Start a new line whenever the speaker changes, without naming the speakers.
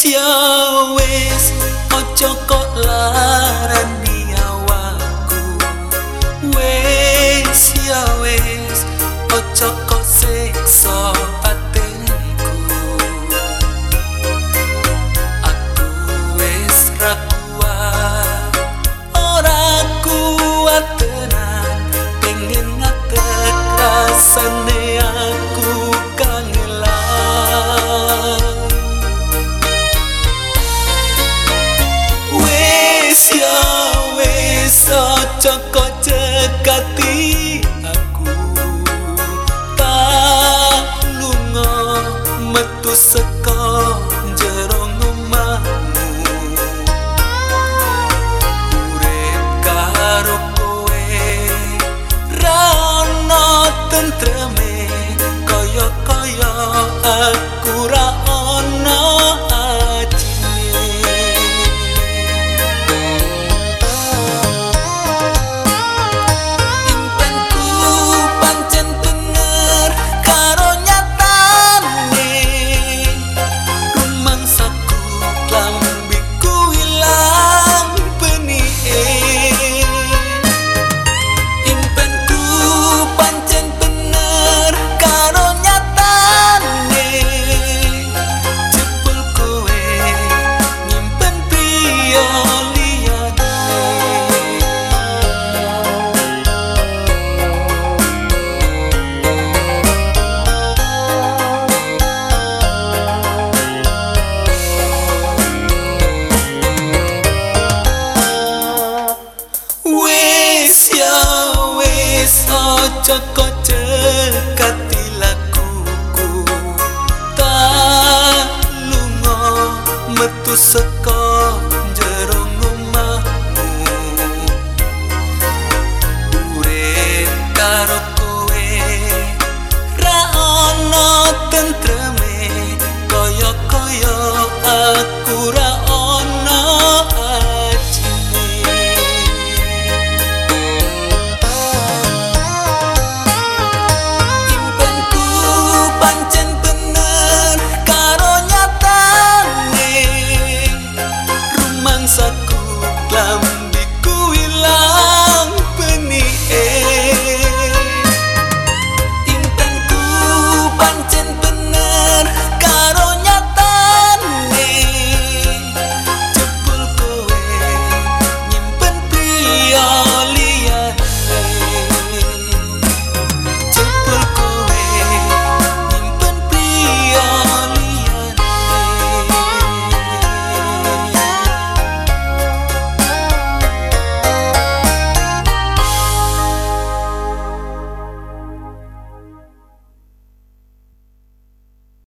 Siawes, ojo kok larang. wis aja kok aku. Tak lunga metu seko jero ngomahmu. Urip karo kowe rana tentreme kaya kaya aku rana Mucha